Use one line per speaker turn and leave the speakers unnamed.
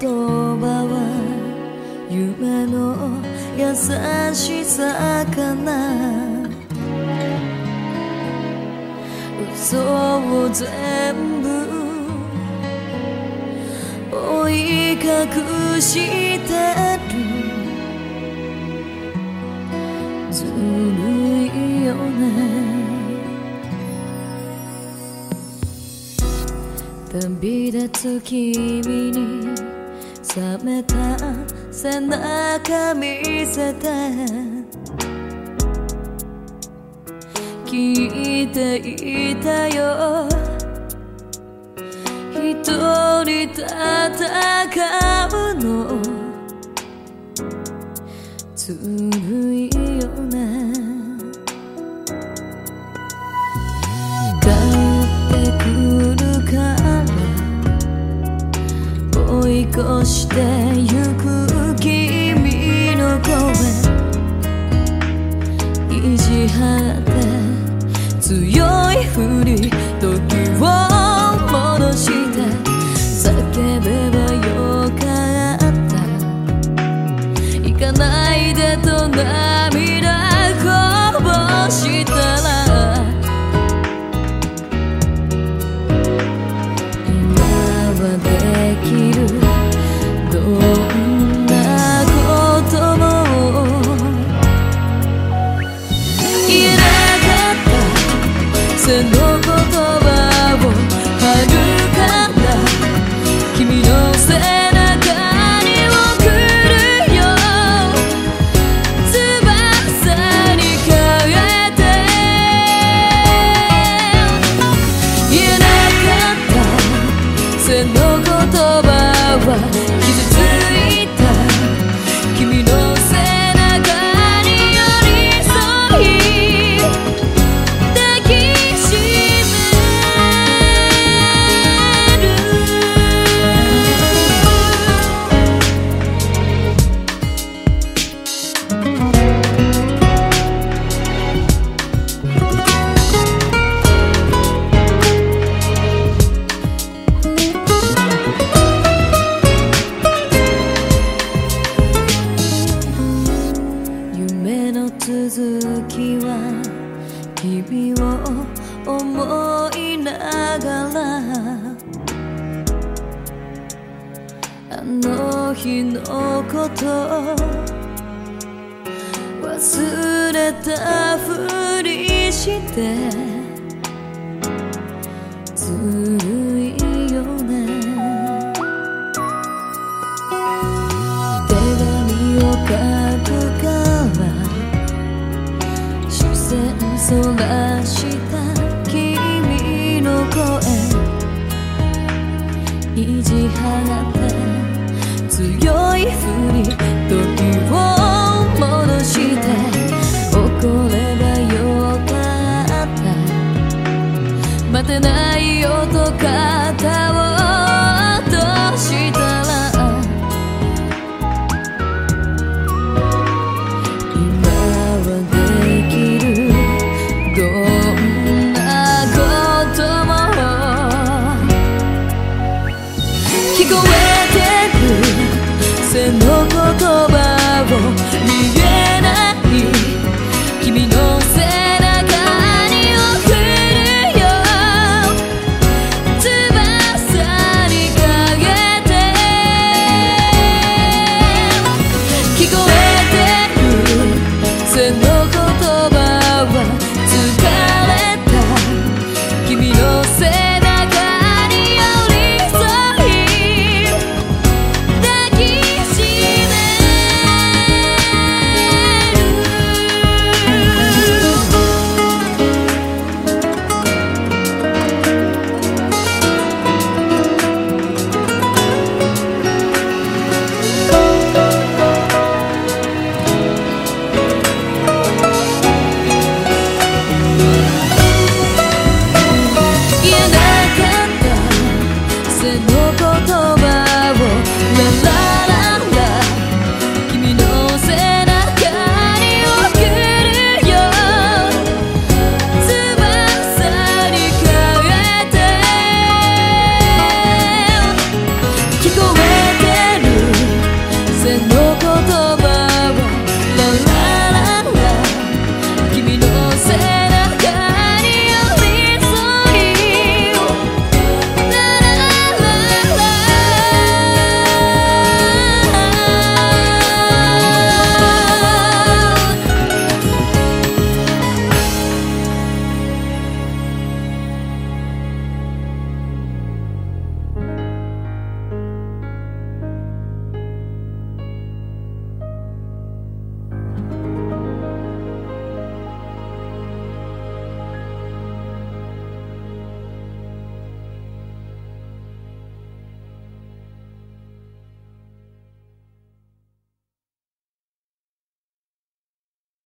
葉は夢の優しさかな。嘘を全部追い隠してる。ずるいよね。旅立つ君に冷めた背中見せて。聞いていたよ。一人戦うの。追い越してゆく君の声。意地張って強いふり時を戻して叫べばよかった。行かないでと涙思いながらあの日のこと忘れたふりして意地放って強いふり時を戻して怒ればよかった。待てないよと肩を go 多 the